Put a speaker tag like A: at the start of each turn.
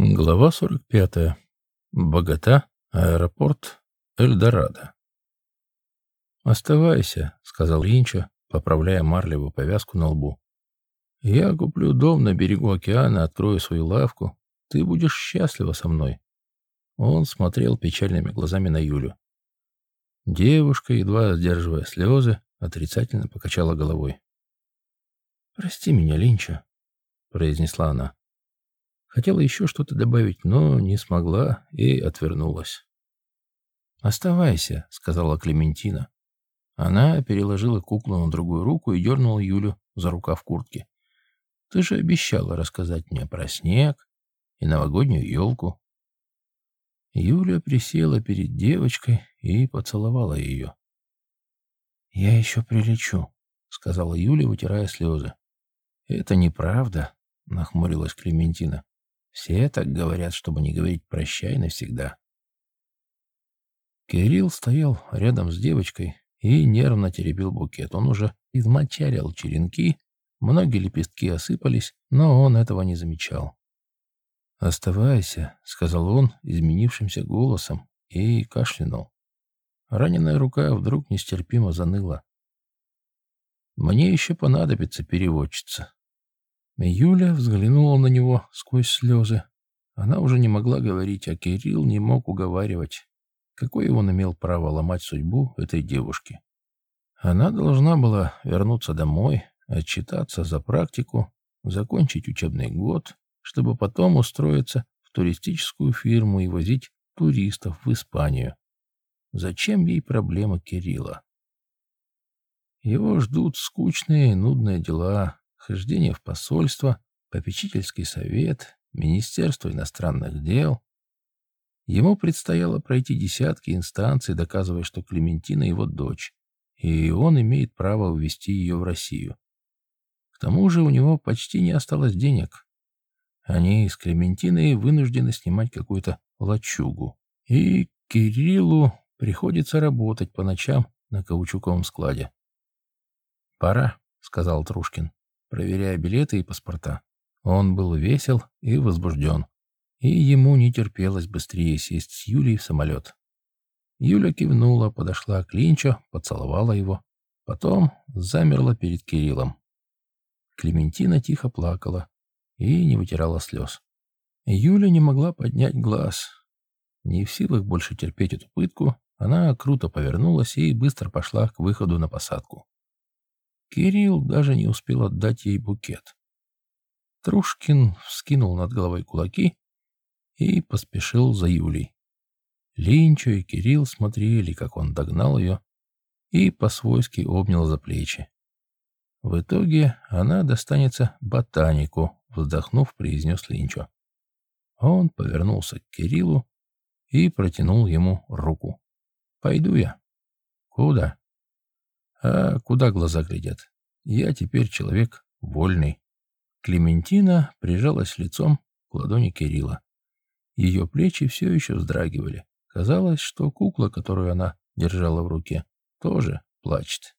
A: Глава 45. Богата. Аэропорт. Эльдорадо. «Оставайся», — сказал Линча, поправляя марлевую повязку на лбу. «Я куплю дом на берегу океана, открою свою лавку. Ты будешь счастлива со мной». Он смотрел печальными глазами на Юлю. Девушка, едва сдерживая слезы, отрицательно покачала головой. «Прости меня, Линча», — произнесла она. Хотела еще что-то добавить, но не смогла и отвернулась. «Оставайся», — сказала Клементина. Она переложила куклу на другую руку и дернула Юлю за рукав куртки. «Ты же обещала рассказать мне про снег и новогоднюю елку». Юля присела перед девочкой и поцеловала ее. «Я еще прилечу», — сказала Юля, вытирая слезы. «Это неправда», — нахмурилась Клементина. Все так говорят, чтобы не говорить «прощай» навсегда. Кирилл стоял рядом с девочкой и нервно теребил букет. Он уже измочарил черенки, многие лепестки осыпались, но он этого не замечал. «Оставайся», — сказал он изменившимся голосом и кашлянул. Раненая рука вдруг нестерпимо заныла. «Мне еще понадобится переводчица», Юля взглянула на него сквозь слезы. Она уже не могла говорить, а Кирилл не мог уговаривать. Какое он имел право ломать судьбу этой девушки? Она должна была вернуться домой, отчитаться за практику, закончить учебный год, чтобы потом устроиться в туристическую фирму и возить туристов в Испанию. Зачем ей проблема Кирилла? Его ждут скучные и нудные дела, хождение в посольство, попечительский совет, Министерство иностранных дел. Ему предстояло пройти десятки инстанций, доказывая, что Клементина его дочь, и он имеет право увезти ее в Россию. К тому же у него почти не осталось денег. Они с Клементиной вынуждены снимать какую-то лачугу. И Кириллу приходится работать по ночам на каучуковом складе. «Пора», — сказал Трушкин проверяя билеты и паспорта. Он был весел и возбужден, и ему не терпелось быстрее сесть с Юлей в самолет. Юля кивнула, подошла к Линчу, поцеловала его, потом замерла перед Кириллом. Клементина тихо плакала и не вытирала слез. Юля не могла поднять глаз. Не в силах больше терпеть эту пытку, она круто повернулась и быстро пошла к выходу на посадку. Кирилл даже не успел отдать ей букет. Трушкин вскинул над головой кулаки и поспешил за Юлей. Линчо и Кирилл смотрели, как он догнал ее и по-свойски обнял за плечи. В итоге она достанется ботанику, вздохнув, произнес Линчо. Он повернулся к Кириллу и протянул ему руку. «Пойду я». «Куда?» А куда глаза глядят? Я теперь человек вольный. Клементина прижалась лицом к ладони Кирилла. Ее плечи все еще вздрагивали. Казалось, что кукла, которую она держала в руке, тоже плачет.